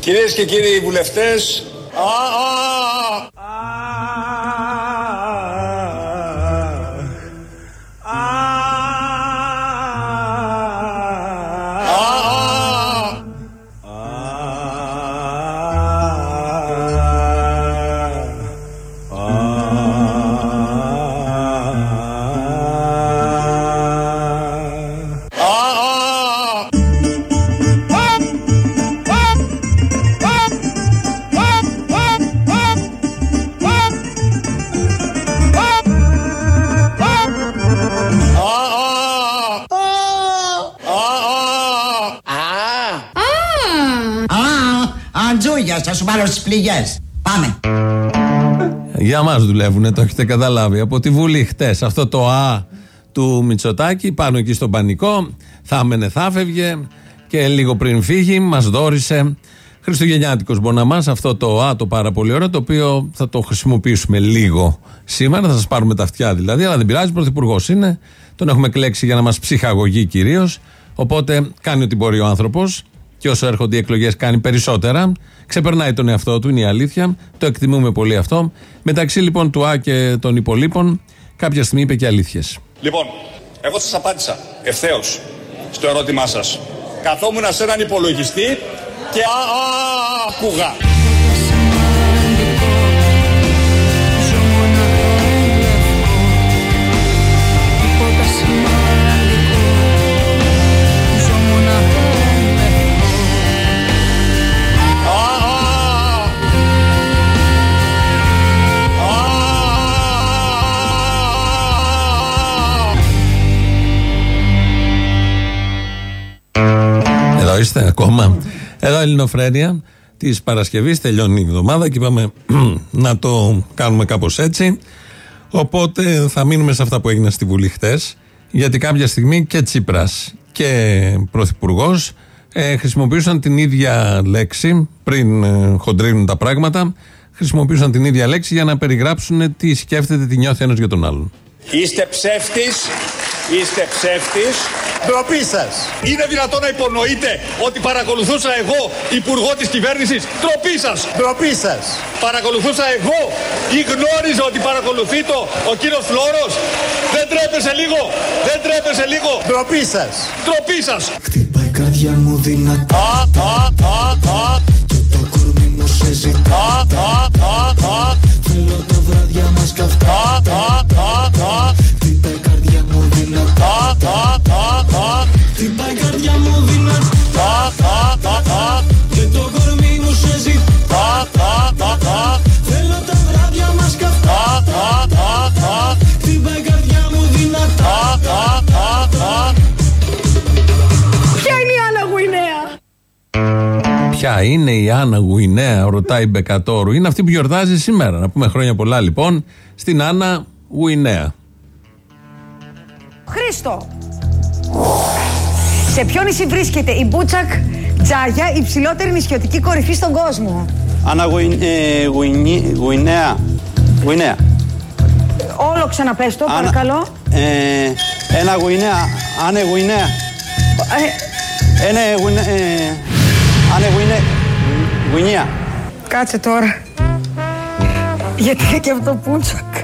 Κυρίες και κύριοι βουλευτές, α, α, σου πάρω στις πληγές. Πάμε. Για μας δουλεύουν, το έχετε καταλάβει. Από τη Βουλή χτες αυτό το Α του Μητσοτάκη πάνω εκεί στον πανικό. Θα έμενε, θα φεύγε και λίγο πριν φύγει μας δόρισε Χριστουγεννιάτικος Μποναμά, αυτό το Α το πάρα πολύ ωραίο, το οποίο θα το χρησιμοποιήσουμε λίγο σήμερα. Θα σας πάρουμε τα αυτιά δηλαδή, αλλά δεν πειράζει. Πρωθυπουργός είναι. Τον έχουμε κλέξει για να μας ψυχαγωγεί κυρίως. Οπότε κάνει ό,τι μπορεί ο άνθρωπος και όσο έρχονται οι εκλογέ κάνει περισσότερα. Ξεπερνάει τον εαυτό του, είναι η αλήθεια. Το εκτιμούμε πολύ αυτό. Μεταξύ λοιπόν του Α και των υπολείπων, κάποια στιγμή είπε και αλήθειε. Λοιπόν, εγώ σας απάντησα ευθέω στο ερώτημά σας. Καθόμουν σε έναν υπολογιστή και α, α, άκουγα. Εδώ είστε ακόμα. Εδώ Ελληνοφρένια της Παρασκευής. Τελειώνει η εβδομάδα και είπαμε να το κάνουμε κάπως έτσι. Οπότε θα μείνουμε σε αυτά που έγιναν στη Βουλή χτες. Γιατί κάποια στιγμή και Τσίπρας και Πρωθυπουργός ε, χρησιμοποιούσαν την ίδια λέξη πριν ε, χοντρίνουν τα πράγματα. Χρησιμοποιούσαν την ίδια λέξη για να περιγράψουν τι σκέφτεται, τι νιώθει ένας για τον άλλον. Είστε ψεύτης, είστε ψεύτης. Ντροπή σας. Είναι δυνατόν να υπονοείτε ότι παρακολουθούσα εγώ υπουργό της κυβέρνησης; Τροπή σας. Ντροπή σας. Παρακολουθούσα εγώ ή γνώριζα ότι παρακολουθεί το ο κύριος Φλόρος. Δεν τρέπεσε λίγο, δεν τρέπεσε λίγο. Ντροπή σας. Τροπή σας. Χτυπάει η καρδιά μου δυνατά Α, α, α, α, και το κορμί μου σε ζητά α, α, α, α, Θέλω τα βράδια μας καυτά α, α, α, α, Ποια είναι η Άννα Γουινέα, ρωτάει η Μπεκατόρου. Είναι αυτή που γιορτάζει σήμερα. Να πούμε χρόνια πολλά λοιπόν στην Άννα Γουινέα. Χρήστο. Σε ποιο νησί βρίσκεται η Μπούτσακ Τζάγια, η ψηλότερη νησιωτική κορυφή στον κόσμο; Άννα Γουιν, ε, Γουινί- Γουινέα. Γουινέα. Όλο ξαναπες το, Άννα- παρακαλώ. Ε, ένα Γουινέα. Άνε Γουινέα. Ε, Ένα Γουινέα. Ε, άνε Γουινέα. Γουινέα. κάτσε τώρα. Γιατί είναι και αυτό Μπούτσακ.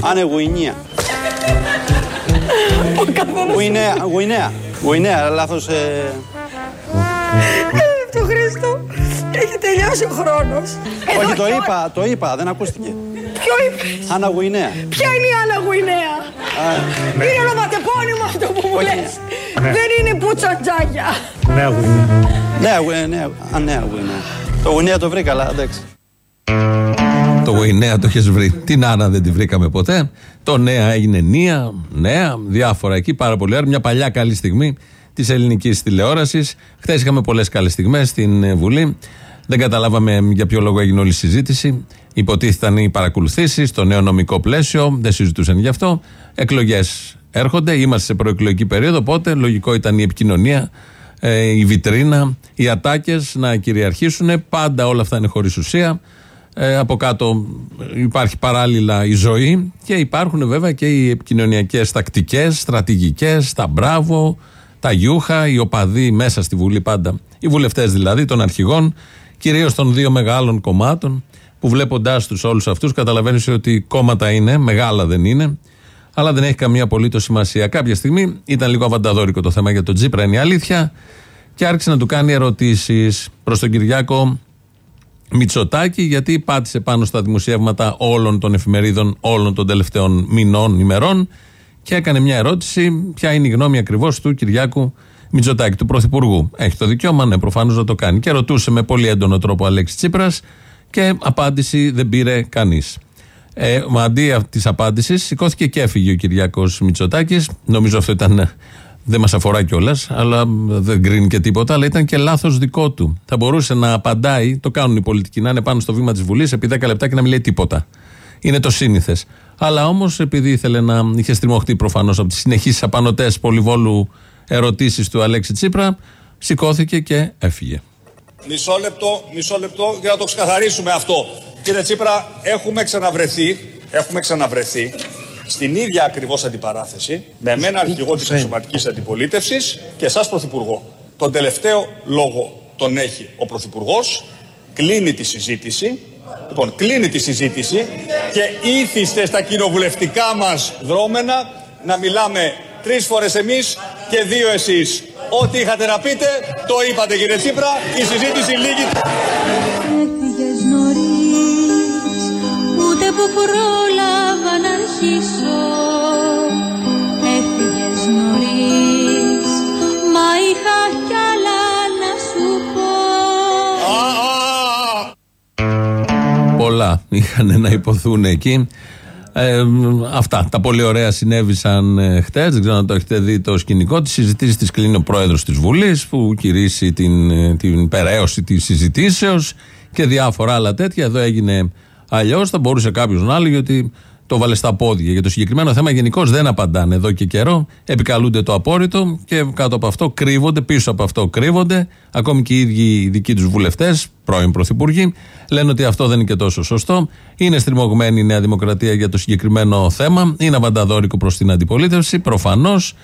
Άνε Γουινέα. Ο καθένας Γουινέα. Γουινέα. Γουινέα, λάθος. Ε, το Χρήστο. Έχει τελειώσει ο χρόνος. Εδώ όχι, το και είπα, το είπα, δεν ακούστηκε. Ποιο είπες; Άννα Γουινέα. Ποια είναι η Άννα Γουινέα; Είναι ονοματεπώνυμο αυτό που μου λες. Δεν είναι Μπούτσακ Τζάγια. Νέα Γουινέα. Νέα, α, νέα Γουινέα. Το Γουινέα το βρήκα, αλλά εντάξει. Το Γουινέα το έχει βρει. Την Άννα δεν τη βρήκαμε ποτέ. Το Νέα έγινε Νία, Νέα, διάφορα εκεί. Πάρα πολύ ωραία. Μια παλιά καλή στιγμή της ελληνικής τηλεόρασης. Χθες είχαμε πολλές καλές στιγμές στην ε, Βουλή. Δεν καταλάβαμε για ποιο λόγο έγινε όλη η συζήτηση. Υποτίθεταν οι παρακολουθήσεις, το νέο νομικό πλαίσιο. Δεν συζητούσαν γι' αυτό. Εκλογές έρχονται. Είμαστε σε προεκλογική περίοδο. Οπότε λογικό ήταν η επικοινωνία, ε, η βιτρίνα, οι ατάκες να κυριαρχήσουν. Πάντα όλα αυτά είναι χωρίς ουσία. Ε, από κάτω υπάρχει παράλληλα η ζωή και υπάρχουν βέβαια και οι επικοινωνιακές τακτικές, στρατηγικές, τα μπράβο, τα γιούχα, οι οπαδοί μέσα στη Βουλή πάντα, οι βουλευτές δηλαδή των αρχηγών, κυρίως των δύο μεγάλων κομμάτων, που βλέποντάς τους όλους αυτούς καταλαβαίνεις ότι κόμματα είναι, μεγάλα δεν είναι, αλλά δεν έχει καμία απολύτως σημασία. Κάποια στιγμή ήταν λίγο αβανταδόρικο το θέμα για τον Τζίπρα, είναι η αλήθεια, και άρχισε να του κάνει ερωτήσεις προς τον Κυριάκο Μητσοτάκη, γιατί πάτησε πάνω στα δημοσιεύματα όλων των εφημερίδων όλων των τελευταίων μηνών, ημερών και έκανε μια ερώτηση: Ποια είναι η γνώμη ακριβώς του Κυριάκου Μητσοτάκη, του Πρωθυπουργού. Έχει το δικαίωμα, ναι, προφανώς να το κάνει. Και ρωτούσε με πολύ έντονο τρόπο ο Αλέξης Τσίπρας και απάντηση δεν πήρε κανείς. Ε, αντί της απάντησης, σηκώθηκε και έφυγε ο Κυριάκος Μητσοτάκης. Νομίζω αυτό ήταν δεν μας αφορά κιόλας, αλλά δεν κρίνει και τίποτα, αλλά ήταν και λάθος δικό του. Θα μπορούσε να απαντάει, το κάνουν οι πολιτικοί, να είναι πάνω στο βήμα της Βουλής επί 10 λεπτά και να μην λέει τίποτα. Είναι το σύνηθες. Αλλά όμως, επειδή ήθελε να είχε στριμωχτεί προφανώς από τις συνεχεί απανοτές πολυβόλου ερωτήσεις του Αλέξη Τσίπρα, σηκώθηκε και έφυγε. Μισό λεπτό, μισό λεπτό για να το ξεκαθαρίσουμε αυτό. Κύριε Τσίπρα, έχουμε ξαναβρεθεί, έχουμε ξαναβρεθεί στην ίδια ακριβώς αντιπαράθεση με εμένα αρχηγό της αξιωματική αντιπολίτευσης και εσά πρωθυπουργό. Τον τελευταίο λόγο τον έχει ο πρωθυπουργός, κλείνει τη συζήτηση. Λοιπόν, κλείνει τη συζήτηση και ήθιστε στα κοινοβουλευτικά μας δρόμενα να μιλάμε τρεις φορές εμείς και δύο εσείς. Ό,τι είχατε να πείτε, το είπατε κύριε Τσίπρα, η συζήτηση λίγη. Έφυγες νωρίς, ούτε που πρόλαβα να αρχίσω. Πολλά είχαν να υποθούν εκεί. Ε, αυτά τα πολύ ωραία συνέβησαν ε, χτες. Δεν ξέρω αν το έχετε δει το σκηνικό. Της συζητήσει της κλείνει ο πρόεδρος της Βουλής που κηρύσσει την, ε, την περαίωση της συζητήσεως και διάφορα άλλα τέτοια. Εδώ έγινε αλλιώς. Θα μπορούσε κάποιος να έλεγε ότι το βάλε στα πόδια. Για το συγκεκριμένο θέμα γενικώς δεν απαντάνε εδώ και καιρό. Επικαλούνται το απόρριτο και κάτω από αυτό κρύβονται, πίσω από αυτό κρύβονται. Ακόμη και οι ίδιοι οι δικοί τους βουλευτές, πρώην πρωθυπουργοί, λένε ότι αυτό δεν είναι και τόσο σωστό. Είναι στριμωγμένη η Νέα Δημοκρατία για το συγκεκριμένο θέμα. Είναι αβανταδόρικο προς την αντιπολίτευση, προφανώς.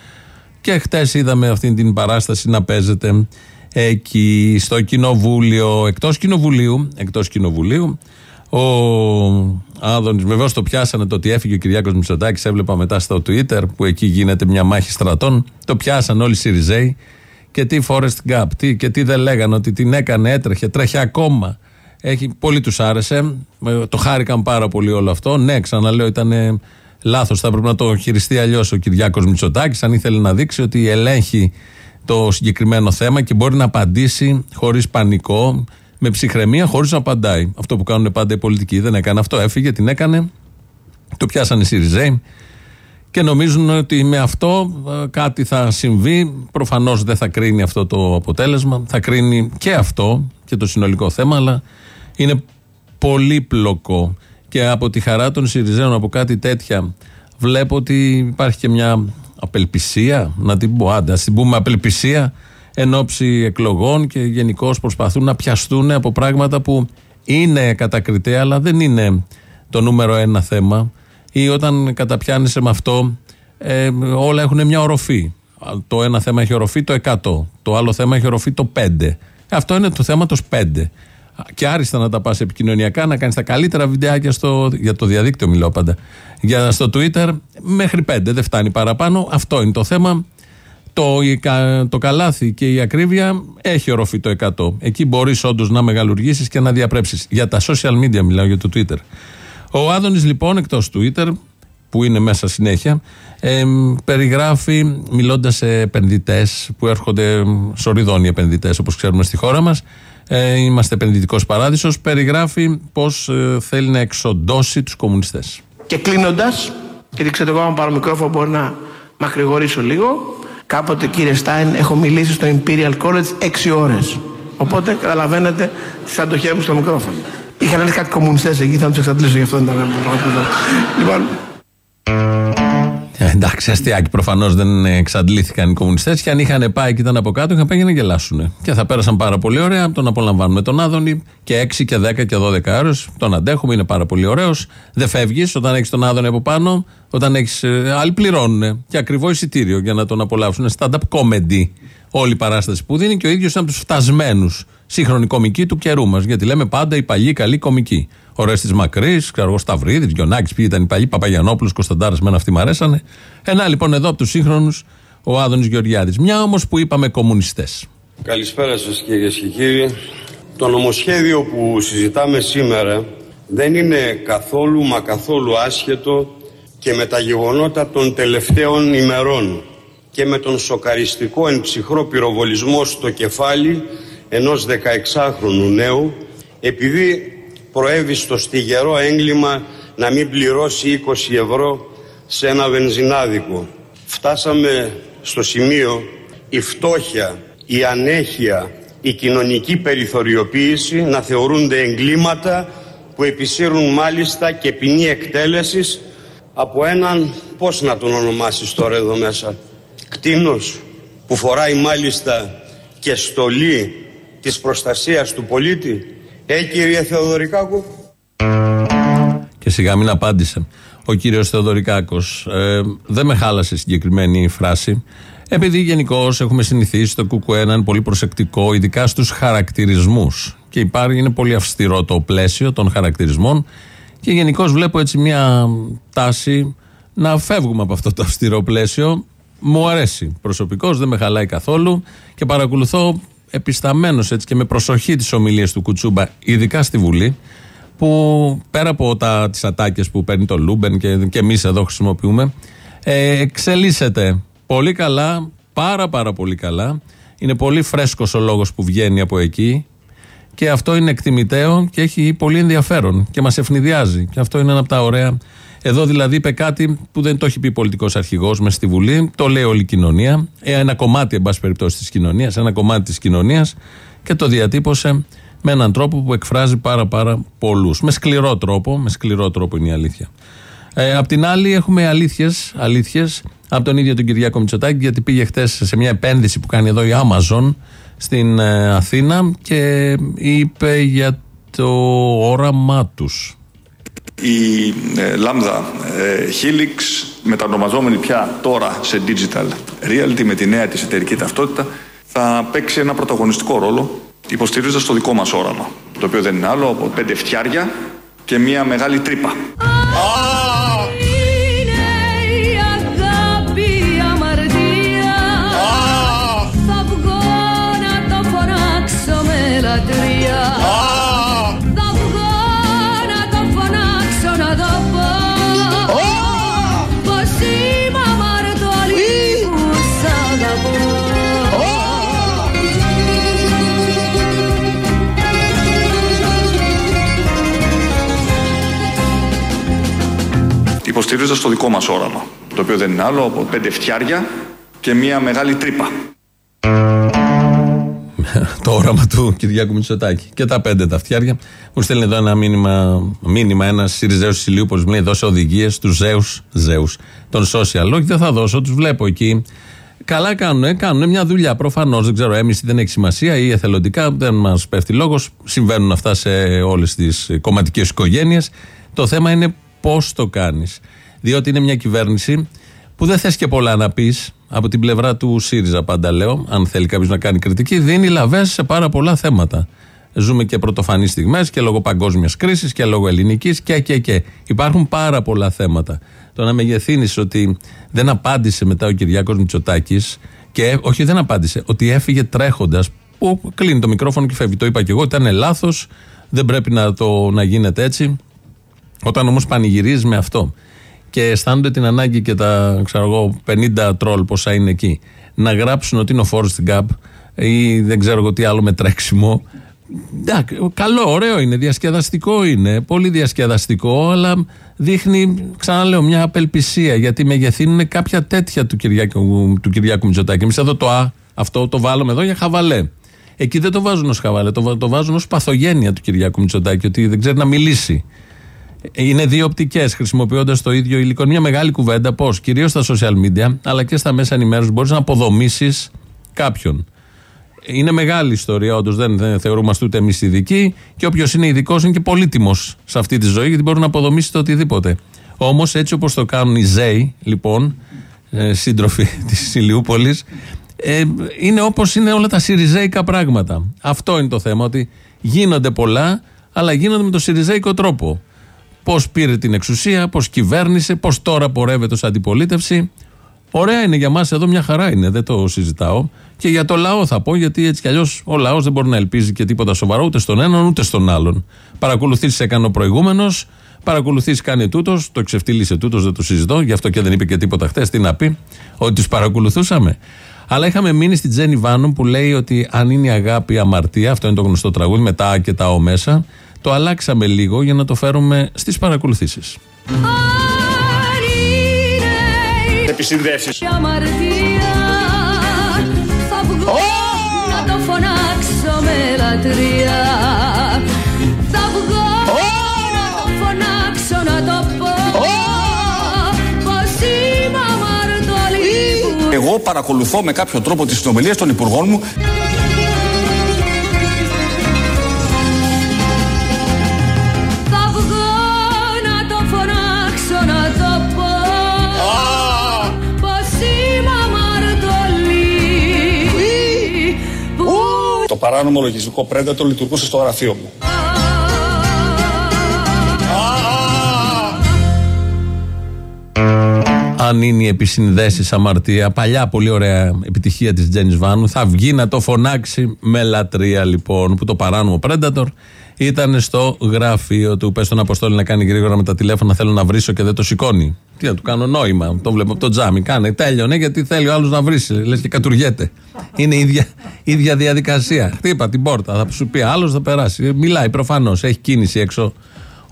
Και χτες είδαμε αυτή την παράσταση να παίζεται εκεί στο κοινοβούλιο, εκτός κοινοβουλίου, εκτός κοινοβουλίου. Ο Άδωνης, βεβαίως το πιάσανε το ότι έφυγε ο Κυριάκος Μητσοτάκης. Έβλεπα μετά στο Twitter που εκεί γίνεται μια μάχη στρατών. Το πιάσαν όλοι οι Σιριζέοι. Και τι Forest Gap, τι, και τι δεν λέγανε, ότι την έκανε, έτρεχε, τρέχει ακόμα. Έχει, πολύ τους άρεσε. Ε, Το χάρηκαν πάρα πολύ όλο αυτό. Ναι, ξαναλέω, ήταν λάθος. Θα έπρεπε να το χειριστεί αλλιώς ο Κυριάκος Μητσοτάκης, αν ήθελε να δείξει ότι ελέγχει το συγκεκριμένο θέμα και μπορεί να απαντήσει χωρίς πανικό, με ψυχραιμία, χωρίς να απαντάει. Αυτό που κάνουν πάντα οι πολιτικοί. Δεν έκανε αυτό, έφυγε, την έκανε. Το πιάσανε οι Σιριζέοι και νομίζουν ότι με αυτό ε, κάτι θα συμβεί. Προφανώς δεν θα κρίνει αυτό το αποτέλεσμα. Θα κρίνει και αυτό και το συνολικό θέμα, αλλά είναι πολύπλοκο. Και από τη χαρά των Σιριζέων, από κάτι τέτοια, βλέπω ότι υπάρχει και μια απελπισία, να την πω, άντε, ας την πούμε απελπισία εν ώψη εκλογών και γενικώ προσπαθούν να πιαστούν από πράγματα που είναι κατακριτέα, αλλά δεν είναι το νούμερο ένα θέμα. Ή όταν καταπιάνεσαι με αυτό, ε, όλα έχουν μια οροφή. Το ένα θέμα έχει οροφή το 100. Το άλλο θέμα έχει οροφή το 5. Αυτό είναι το θέμα το 5. Και άριστα να τα πας επικοινωνιακά, να κάνεις τα καλύτερα βιντεάκια στο. Για το διαδίκτυο μιλάω πάντα. Για στο Twitter μέχρι 5. Δεν φτάνει παραπάνω. Αυτό είναι το θέμα. Το, η κα- το καλάθι και η ακρίβεια έχει οροφή το 100. Εκεί μπορείς όντως να μεγαλουργήσεις και να διαπρέψεις. Για τα social media μιλάω, για το Twitter. Ο Άδωνης λοιπόν εκτός Twitter, που είναι μέσα συνέχεια, ε, περιγράφει μιλώντας σε επενδυτές που έρχονται σοριδόνοι επενδυτές όπως ξέρουμε στη χώρα μας. Ε, είμαστε επενδυτικός παράδεισος. Περιγράφει πώς θέλει να εξοντώσει τους κομμουνιστές. Και κλείνοντας, γιατί ξέρω εγώ, αν πάρω μικρόφωνο, μπορεί να μακρηγορήσω λίγο. Κάποτε, κύριε Στάιν, έχω μιλήσει στο Imperial College 6 ώρες. Οπότε καταλαβαίνετε τι αντοχέ μου στο μικρόφωνο. Είχαν έρθει κάτι κομμουνιστές εκεί, θα τους εξαντλήσω γι' αυτό δεν ήταν πραγματικό. Λοιπόν, Ε, εντάξει, αστείακι προφανώς δεν εξαντλήθηκαν οι κομμουνιστές και αν είχαν πάει και ήταν από κάτω, είχαν πάει για να γελάσουν. Και θα πέρασαν πάρα πολύ ωραία, τον απολαμβάνουμε τον Άδωνη και 6 και 10 και 12 ώρε. Τον αντέχουμε, είναι πάρα πολύ ωραίος. Δεν φεύγεις όταν έχεις τον Άδωνη από πάνω, όταν έχεις. Άλλοι πληρώνουν και ακριβό εισιτήριο για να τον απολαύσουν. Είναι stand-up comedy όλη η παράσταση που δίνει και ο ίδιος είναι από τους φτασμένους σύγχρονοι κομικοί του καιρού μας. Γιατί λέμε πάντα οι παλιοί καλοί κομικοί. Ο Ρέστη Μακρύς, ξέρω εγώ Σταυρίδης, Γιονάκης, ποιοι ήταν οι παλιοί, Παπαγιανόπουλος, Κωνσταντάρας, μένα αυτοί μου αρέσανε. Ένα λοιπόν εδώ από τους σύγχρονους ο Άδωνης Γεωργιάδης. Μια όμως που είπαμε κομμουνιστές. Καλησπέρα σας κυρίες και κύριοι. Το νομοσχέδιο που συζητάμε σήμερα δεν είναι καθόλου μα καθόλου άσχετο και με τα γεγονότα των τελευταίων ημερών και με τον σοκαριστικό εν ψυχρό πυροβολισμό στο κεφάλι ενός 16χρονου νέου επειδή προέβη στο στιγερό έγκλημα να μην πληρώσει 20 ευρώ σε ένα βενζινάδικο. Φτάσαμε στο σημείο η φτώχεια, η ανέχεια, η κοινωνική περιθωριοποίηση να θεωρούνται εγκλήματα που επισύρουν μάλιστα και ποινή εκτέλεσης από έναν, πώς να τον ονομάσεις τώρα εδώ μέσα, κτίνος που φοράει μάλιστα και στολή της προστασίας του πολίτη. Ε, κύριε Θεοδωρικάκου. Και σιγά μην απάντησε. Ο κύριος Θεοδωρικάκος. Ε, δεν με χάλασε η συγκεκριμένη φράση. Επειδή γενικώς έχουμε συνηθίσει το ΚΚΕ να είναι πολύ προσεκτικό, ειδικά στους χαρακτηρισμούς. Και υπάρχει, είναι πολύ αυστηρό το πλαίσιο των χαρακτηρισμών. Και γενικώς βλέπω έτσι μια τάση να φεύγουμε από αυτό το αυστηρό πλαίσιο. Μου αρέσει προσωπικώς, δεν με χαλάει καθόλου και παρακολουθώ επισταμένως έτσι και με προσοχή τις ομιλίες του Κουτσούμπα, ειδικά στη Βουλή, που πέρα από τα, τις ατάκες που παίρνει το λούμπεν και, και εμείς εδώ χρησιμοποιούμε, ε, εξελίσσεται πολύ καλά, πάρα πάρα πολύ καλά. Είναι πολύ φρέσκος ο λόγος που βγαίνει από εκεί και αυτό είναι εκτιμητέο και έχει πολύ ενδιαφέρον και μας ευνηδιάζει και αυτό είναι ένα από τα ωραία. Εδώ δηλαδή είπε κάτι που δεν το έχει πει πολιτικός αρχηγός με στη Βουλή, το λέει όλη η κοινωνία, ε, ένα κομμάτι εν πάση περιπτώσει της κοινωνίας, ένα κομμάτι της κοινωνίας και το διατύπωσε με έναν τρόπο που εκφράζει πάρα πάρα πολλούς. Με σκληρό τρόπο, με σκληρό τρόπο είναι η αλήθεια. Ε, απ' την άλλη έχουμε αλήθειες, αλήθειες από τον ίδιο τον Κυριάκο Μητσοτάκη γιατί πήγε χθε σε μια επένδυση που κάνει εδώ η Amazon στην ε, Αθήνα και είπε για το όραμά τους. Η ε, Lambda ε, Helix, μετανομαζόμενη πια τώρα σε digital reality με τη νέα της εταιρική ταυτότητα, θα παίξει ένα πρωταγωνιστικό ρόλο υποστηρίζοντας το δικό μας όραμα, το οποίο δεν είναι άλλο από πέντε φτιάρια και μια μεγάλη τρύπα. Είναι Υποστηρίζοντας το δικό μας όραμα, το οποίο δεν είναι άλλο από πέντε φτιάρια και μια μεγάλη τρύπα. το όραμα του Κυριάκου Μητσοτάκη. Και τα πέντε τα φτιάρια. Μου στέλνει εδώ ένα μήνυμα, μήνυμα ένας Σιριζέο της Ηλιούπολης. Μου λέει: Δώσε οδηγίες στους Ζέους, Ζέους, των social. Όχι, δεν θα δώσω, τους βλέπω εκεί. Καλά κάνουν, κάνουν μια δουλειά. Προφανώς δεν ξέρω, έμεση δεν έχει σημασία ή εθελοντικά, δεν μας πέφτει λόγος. Συμβαίνουν αυτά σε όλες τις κομματικές οικογένειες. Το θέμα είναι πώς το κάνεις. Διότι είναι μια κυβέρνηση που δεν θες και πολλά να πεις από την πλευρά του ΣΥΡΙΖΑ, πάντα λέω. Αν θέλει κάποιος να κάνει κριτική, δίνει λαβές σε πάρα πολλά θέματα. Ζούμε και πρωτοφανείς στιγμές και λόγω παγκόσμιας κρίσης και λόγω ελληνικής και, και, και. Υπάρχουν πάρα πολλά θέματα. Το να μεγεθύνεις ότι δεν απάντησε μετά ο Κυριάκος Μητσοτάκης και όχι δεν απάντησε, ότι έφυγε τρέχοντας. Που κλείνει το μικρόφωνο και φεύγει. Το είπα και εγώ, ήταν λάθος, δεν πρέπει να, το, να γίνεται έτσι. Όταν όμως πανηγυρίζεις με αυτό και αισθάνονται την ανάγκη και τα ξέρω εγώ, 50 τρόλ πόσα είναι εκεί να γράψουν ότι είναι ο φόρο στην ΚΑΠ ή δεν ξέρω εγώ τι άλλο με τρέξιμο. Εντάξει, καλό, ωραίο είναι, διασκεδαστικό είναι, πολύ διασκεδαστικό, αλλά δείχνει, ξαναλέω, μια απελπισία γιατί μεγεθύνουν κάποια τέτοια του Κυριάκου, του Κυριάκου Μητσοτάκη. Εμείς εδώ το Α, αυτό το βάλουμε εδώ για χαβαλέ. Εκεί δεν το βάζουν ως χαβαλέ, το, το βάζουν ως παθογένεια του Κυριάκου Μητσοτάκη, ότι δεν ξέρει να μιλήσει. Είναι δύο οπτικές χρησιμοποιώντας το ίδιο υλικό. Είναι Μια μεγάλη κουβέντα πώς κυρίως στα social media αλλά και στα μέσα ενημέρωσης μπορείς να αποδομήσεις κάποιον. Είναι μεγάλη ιστορία, όντως δεν, δεν θεωρούμαστε ούτε εμείς ειδικοί. Και όποιος είναι ειδικός είναι και πολύτιμος σε αυτή τη ζωή, γιατί μπορεί να αποδομήσει το οτιδήποτε. Όμως, έτσι όπως το κάνουν οι ΖΕΙ, λοιπόν, ε, σύντροφοι της Ηλιούπολης, ε, είναι όπως είναι όλα τα σιριζέικα πράγματα. Αυτό είναι το θέμα, ότι γίνονται πολλά, αλλά γίνονται με το σιριζέικο τρόπο. Πώς πήρε την εξουσία, πώς κυβέρνησε, πώς τώρα πορεύεται ως αντιπολίτευση. Ωραία είναι για μας εδώ, μια χαρά είναι, δεν το συζητάω. Και για το λαό θα πω, γιατί έτσι κι αλλιώς ο λαός δεν μπορεί να ελπίζει και τίποτα σοβαρό ούτε στον έναν ούτε στον άλλον. Παρακολουθήσει έκανε ο προηγούμενος, παρακολουθήσει κάνει τούτος, το ξεφτύλισε τούτος, δεν το συζητώ, γι' αυτό και δεν είπε και τίποτα χθες. Τι να πει, ότι τους παρακολουθούσαμε. Αλλά είχαμε μείνει στην Τζέννη Βάνου που λέει ότι αν είναι η αγάπη αμαρτία, αυτό είναι το γνωστό τραγούδι, μετά και τα ο μέσα, το αλλάξαμε λίγο για να το φέρουμε στις παρακολουθήσεις. Επισυνδέσεις. Η αμαρτία θα βγω να το φωνάξω με λατρεία Θα βγω να το φωνάξω να το πω Πως είμαι αμαρτωλή που Εγώ παρακολουθώ με κάποιο τρόπο τις συνομιλίες των υπουργών μου. Το παράνομο λογιστικό πρέντατο λειτουργούσε στο γραφείο μου. Αν είναι οι επισυνδέσεις αμαρτία, παλιά πολύ ωραία επιτυχία της Τζέννη Βάνου, θα βγει να το φωνάξει με λατρεία λοιπόν. Που το παράνομο Predator ήταν στο γραφείο του. Πες στον Αποστόλη να κάνει γρήγορα με τα τηλέφωνα. Θέλω να βρίσω και δεν το σηκώνει. Τι να του κάνω νόημα. Το βλέπω από το τζάμι. Κάνε, τέλειωνε γιατί θέλει ο άλλος να βρίσει. Λες και κατουργέται. Είναι η ίδια, ίδια διαδικασία. Χτύπα την πόρτα. Θα σου πει άλλος, θα περάσει. Μιλάει προφανώς. Έχει κίνηση έξω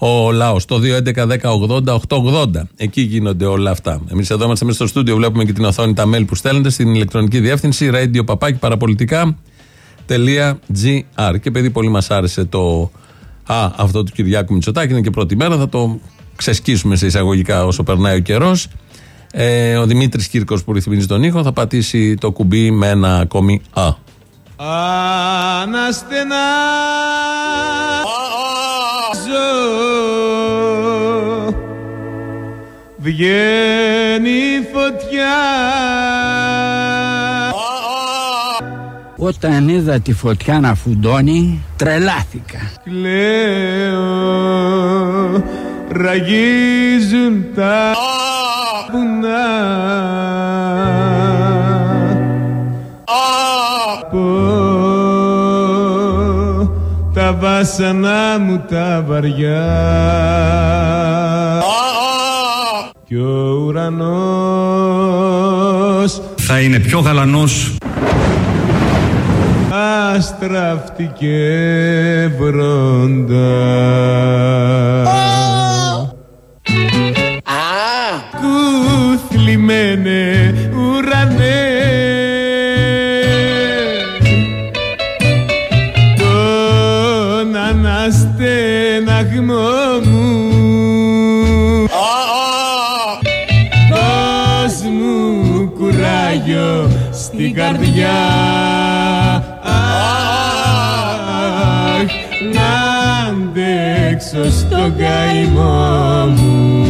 ο λαός. Το 2.11.10.80.880. Εκεί γίνονται όλα αυτά. Εμείς εδώ είμαστε μέσα στο στούντιο, βλέπουμε και την οθόνη τα mail που στέλνετε στην ηλεκτρονική διεύθυνση radio παπάκι παραπολιτικά.gr. Και επειδή πολύ μας άρεσε το Α, αυτό του Κυριάκου Μητσοτάκη, είναι και πρώτη μέρα, θα το ξεσκίσουμε σε εισαγωγικά όσο περνάει ο καιρός. Ε, ο Δημήτρης Κύρκος που ρυθμίζει τον ήχο θα πατήσει το κουμπί με ένα ακόμη Α. Αναστενάζω Βγαίνει φωτιά. Όταν είδα τη φωτιά να φουντώνει, τρελάθηκα. Κλαίω Ραγίζουν τα βουνά τα βάσανα μου τα βαριά. Κι ο ουρανός Θα είναι πιο γαλανός. αστραφτηκε βρόντα. Κουθλιμένε αντέξω στον καημό μου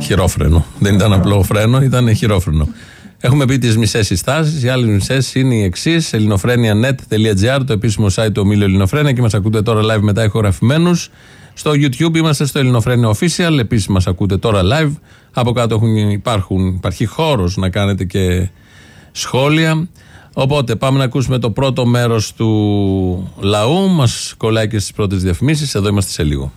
Χειρόφρενο. Δεν ήταν απλό φρένο, ήταν χειρόφρενο. Έχουμε πει τις μισές συστάσεις. Οι άλλες μισές είναι οι εξής: ελληνοφρένια.net.gr, το επίσημο site του ομίλου Ελληνοφρένια και μας ακούτε τώρα live μετά ηχογραφημένους. Στο YouTube είμαστε στο Ελληνοφρένια Official. Επίσης μας ακούτε τώρα live. Από κάτω έχουν, υπάρχουν, υπάρχει χώρος να κάνετε και σχόλια. Οπότε πάμε να ακούσουμε το πρώτο μέρος του λαού. Μας κολλάει και στις πρώτες διαφημίσεις. Εδώ είμαστε σε λίγο.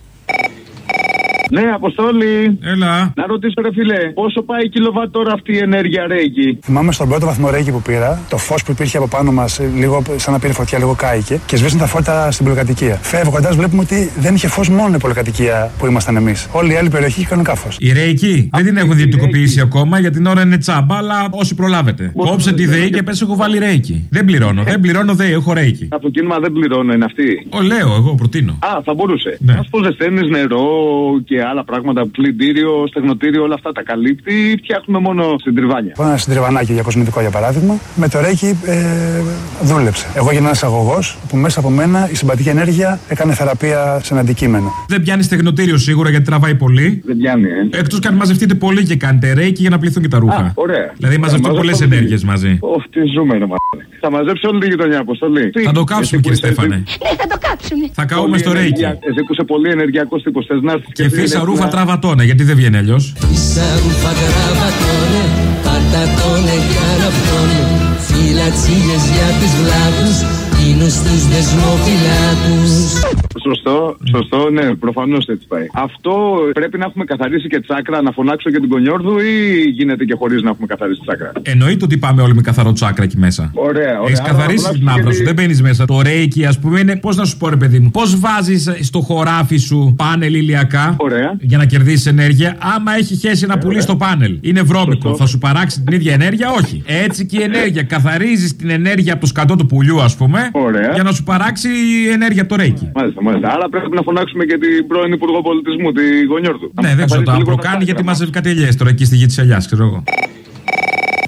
Ναι, Αποστόλη. Έλα. Να ρωτήσω, ρε φιλέ, πόσο πάει η κιλοβατόρα αυτή η ενέργεια ρέγγι. Θυμάμαι στον πρώτο βαθμό ρέγγι που πήρα, το φως που υπήρχε από πάνω μας, λίγο σαν να πήρε φωτιά, λίγο κάηκε και σβήσαν τα φώτα στην πολυκατοικία. Φεύγοντα, βλέπουμε ότι δεν είχε φως μόνο η πολυκατοικία που ήμασταν εμείς. Όλη η άλλη περιοχή είχε κανονικά φως. Η ΡΕΙΚΙ δεν την έχουν ιδιωτικοποιήσει ακόμα για την ώρα είναι τσάμπα, αλλά όσοι προλάβετε. Κόψε τη ΔΕΗ και πες έχω βάλει ρέικι. Δεν πληρώνω, δεν πληρώνω ΔΕΗ, έχω ρέικι. Αυτό το κίνημα δεν πληρώνω, είναι αυτή. Ο λέω, εγώ προτείνω. Α, θα μπορούσε. Ναι. Α πω ζεσταίνεις νερό και άλλα πράγματα, πλυντήριο, στεγνοτήριο, όλα αυτά τα καλύπτει ή φτιάχνουμε μόνο στην τριβάνια. Πάω ένα συντριβανάκι για κοσμητικό για παράδειγμα. Με το ρέκι ε, δούλεψε. Εγώ έγινα ένα αγωγός που μέσα από μένα η συμπατική ενέργεια έκανε θεραπεία σε ένα αντικείμενο. Δεν πιάνει στεγνοτήριο σίγουρα γιατί τραβάει πολύ. Δεν πιάνει, ε. Εκτός και αν μαζευτείτε πολύ και κάνετε ρέικι για να πληθούν και τα ρούχα. Α, ωραία. Δηλαδή μαζευτούν πολλές ενέργειες μαζί. Ωχ, τι ζούμε, ρε μα. Θα μαζέψει όλη τη γειτονιά, αποστολή. Θα το κάψουμε, κύριε Στέφανε. Ναι, θα το κάψουμε. Θα καούμε στο ρέικι. Εσύ που είσαι πολύ ενεργειακός τύπος, θες να έρθεις Και φύσα ρούφα τραβατώνε, γιατί δεν βγαίνει αλλιώς. Ίσα ρούφα τραβατώνε, πατατώνε για αυτόν Φύλλα τσίγες για τις βλάχους, είναι στους δεσμοφυλάκους Σωστό, σωστό, ναι, προφανώς έτσι πάει. Αυτό πρέπει να έχουμε καθαρίσει και τσάκρα, να φωνάξω και την Κονιόρδου ή γίνεται και χωρίς να έχουμε καθαρίσει τσάκρα; Εννοείται ότι πάμε όλοι με καθαρό τσάκρα εκεί μέσα. Ωραία, ωραία. Έχεις Άρα καθαρίσει να την φωνάξω άβρα σου, γιατί- δεν μπαίνει μέσα. Το ρέικι, ας πούμε, είναι. Πώς να σου πω, ρε παιδί μου, πώς βάζεις στο χωράφι σου πάνελ ηλιακά Ωραία. για να κερδίσεις ενέργεια, άμα έχει χέσει ένα πουλί στο πάνελ. Είναι βρώμικο. Θα σου παράξει την ίδια ενέργεια, όχι. Έτσι και η ενέργεια. Καθαρίζεις την ενέργεια από το σκατό του πουλιού, ας πούμε, Ωραία. για να σου παράξει η ενέργεια από το ρέικι. Μάλιστα, μάλιστα. Άρα πρέπει να φωνάξουμε και την πρώην Υπουργό Πολιτισμού, τη Γονιόρδου. Ναι, δεν ξέρω, το Καθαρίσει λίγο τα προκάνει γιατί τσάκρα. μαζεύει κάτι ελιές τώρα εκεί στη γη της ελιάς, ξέρω εγώ.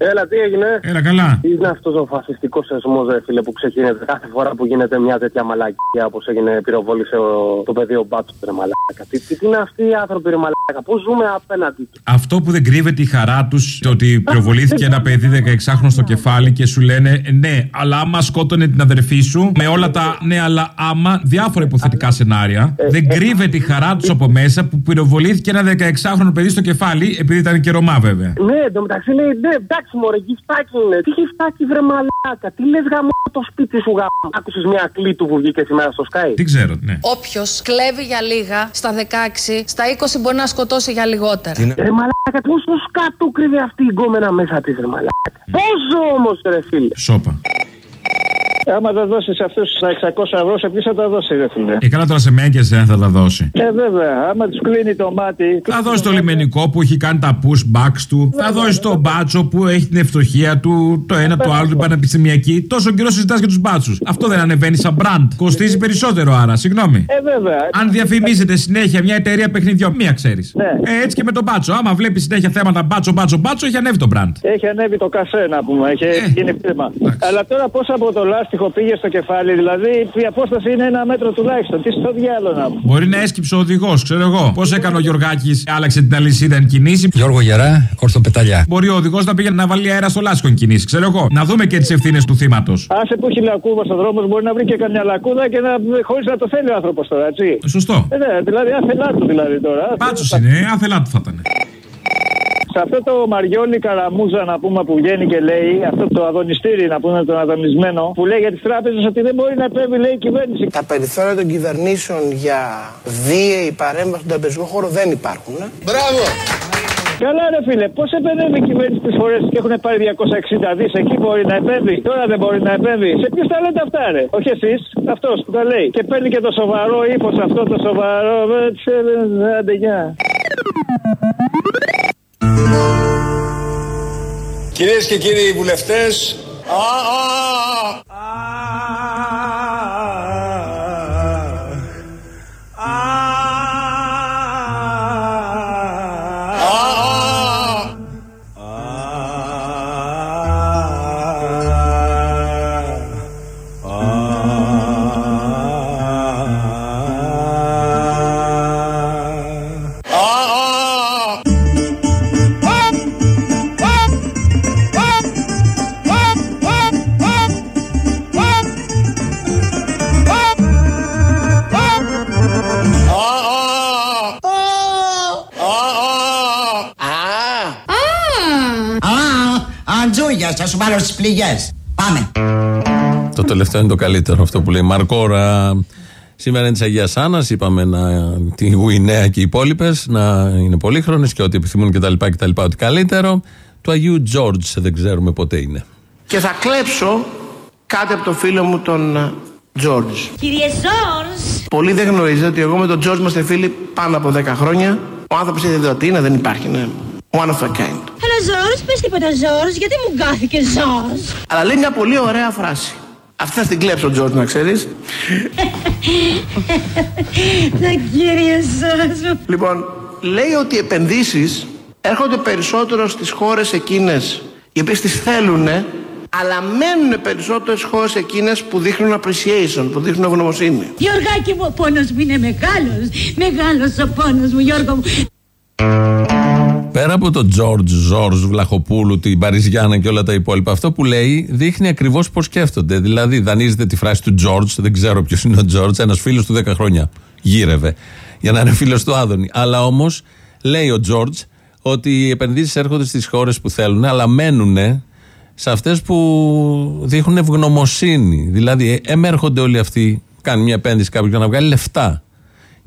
Έλα, τι έγινε; Έλα, καλά. Τι είναι αυτός ο φασιστικός σεσμό, ρε φίλε, που ξεκινάει κάθε φορά που γίνεται μια τέτοια μαλακία όπως έγινε, πυροβόλησε ο, το παιδί ο Μπάτσο, ρε μαλάκα. Τι, τι, τι είναι αυτοί οι άνθρωποι, ρε μαλάκα, πώς ζούμε απέναντι τους; Αυτό που δεν κρύβεται η χαρά τους, το ότι πυροβολήθηκε ένα παιδί 16χρονο στο κεφάλι και σου λένε ναι, αλλά άμα σκότωνε την αδερφή σου, με όλα τα ναι, αλλά άμα, διάφορα υποθετικά σενάρια, δεν κρύβεται η χαρά τους από μέσα που πυροβολήθηκε ένα 16χρονο παιδί στο κεφάλι, επειδή ήταν και Ρωμά βέβαια. Ναι, εντωμεταξύ λέει, ναι, εντάξει, μωρέ, γυφτάκι είναι. Τι γυφτάκι, βρε μαλάκα, τι λες γαμό το σπίτι σου γαμό. Άκουσες μια κλή του που βγήκε σήμερα στο Sky; Τι ξέρω, ναι. Όποιος κλέβει για λίγα στα 16, στα 20 μπορεί να σκοτώσει για λιγότερα. Ρε μαλάκα, πόσο σκάτου κρύβει αυτή η γκόμενα μέσα της, ρε μαλάκα. Πόσο όμως, ρε φίλε. Σόπα. Άμα τα δώσεις αυτούς τα 600 ευρώ, σε ποιοι θα τα δώσει, ρε φίλε; Ε, καλά τώρα σε μέγκες δεν θα τα δώσει. Ε, βέβαια, άμα τους κλείνει το μάτι. Θα δώσει το λιμενικό που έχει κάνει τα pushbacks του. Θα δώσει το μπάτσο που έχει την ευστοχία του. Το ένα, το άλλο, την πανεπιστημιακή. Τόσο καιρό συζητάς για τους μπάτσους. Αυτό δεν ανεβαίνει σαν brand. Κοστίζει περισσότερο άρα, συγγνώμη. Ε, βέβαια. Αν διαφημίζεται συνέχεια μια εταιρεία παιχνιδιών, μία ξέρεις. Ναι. Ε, έτσι και με τον μπάτσο. Άμα βλέπει συνέχεια θέματα μπάτσο, μπάτσο, μπάτσο, έχει ανέβει το brand. Έχει ανέβει το καφέ να πούμε, έχει γίνει πτήμα. Αλλά τώρα πώς από το λάστιχο πήγε στο κεφάλι, δηλαδή η απόσταση είναι ένα μέτρο τουλάχιστον. Τι στο διάλογο να πούμε. Μπορεί να έσκυψε ο οδηγός, ξέρω εγώ. Πώς έκανε ο Γιωργάκης, άλλαξε την αλυσίδα εν κινήσει. Γιώργο Γερά, ορθοπεταλιά. Μπορεί ο οδηγός να πήγε να βάλει αέρα στο λάστιχο εν κινήσει, ξέρω εγώ. Να δούμε και τις ευθύνες του θύματος. Άσε που έχει λακκούβα στον δρόμο, μπορεί να βρει και καμιά λακκούδα και να χωρίς να το θέλει ο άνθρωπος τώρα, έτσι. Σωστό. Ε, ναι, δηλαδή άθελά του δηλαδή τώρα. Πάτσος είναι, ε, άθελά του θα ήταν. Σε αυτό το Μαριόλι Καραμούζα να πούμε που βγαίνει και λέει, αυτό το αδονιστήρι να πούμε τον αδονισμένο, που λέει για τις τράπεζες ότι δεν μπορεί να επέμβει, λέει η κυβέρνηση. Τα περιθώρια των κυβερνήσεων για βίαιη παρέμβαση στον τραπεζικό χώρο δεν υπάρχουν. Ε. Μπράβο! Καλά, ρε φίλε, πώς επενεύει η κυβέρνηση τις φορές και έχουν πάρει 260 δις, εκεί μπορεί να επέμβει, τώρα δεν μπορεί να επέμβει. Σε ποιους τα λέτε αυτά, ρε; Όχι εσείς, αυτός που τα λέει. Και παίρνει και το σοβαρό ύφος αυτό το σοβαρό. ε, ξέρε, Άντε, γεια. Κυρίες και κύριοι βουλευτές, Α, βάλω στις πληγές. Πάμε. Το τελευταίο είναι το καλύτερο αυτό που λέει Μαρκόρα. Σήμερα είναι της Αγίας Άννας. Είπαμε να, τη Γουινέα και οι υπόλοιπες να είναι πολύχρονες και ό,τι επιθυμούν κτλ. κτλ ότι καλύτερο. Του Αγίου Τζόρτζ δεν ξέρουμε πότε είναι. Και θα κλέψω κάτι από το φίλο μου τον Τζόρτζ. Κύριε Ζόρζ. Πολλοί δεν γνωρίζετε ότι εγώ με τον Τζόρτζ είμαστε φίλοι πάνω από 10 χρόνια. Ο άνθρωπος είδε ότι είναι, δεν υπάρχει, ναι. One of a kind. Έλα Ζόρζ, πες τίποτα Ζόρζ, γιατί μου γκάθηκε Ζόρζ. Αλλά λέει μια πολύ ωραία φράση. Αυτή θα την κλέψω, Τζόρτζ, να ξέρεις. Τα κύριε Ζόρζ. Λοιπόν, λέει ότι οι επενδύσεις έρχονται περισσότερο στις χώρες εκείνες οι οποίες τις θέλουν, αλλά μένουν περισσότερο στις χώρες εκείνες που δείχνουν appreciation, που δείχνουν ευγνωμοσύνη. Γιώργακι μου, ο πόνος μου είναι μεγάλος. Μεγάλος ο πόνος μου, Γιώργο μου. Πέρα από τον Τζόρτζ, Ζόρζ, Βλαχοπούλου, την Παριζιάννα και όλα τα υπόλοιπα, αυτό που λέει δείχνει ακριβώς πώς σκέφτονται. Δηλαδή, δανείζεται τη φράση του Τζόρτζ, δεν ξέρω ποιος είναι ο Τζόρτζ, ένας φίλος του 10 χρόνια. Γύρευε. Για να είναι φίλος του Άδωνη. Αλλά όμως λέει ο Τζόρτζ ότι οι επενδύσεις έρχονται στις χώρες που θέλουν, αλλά μένουν σε αυτές που δείχνουν ευγνωμοσύνη. Δηλαδή, εμέρχονται όλοι αυτοί, κάνει μια επένδυση κάποιος για να βγάλει λεφτά.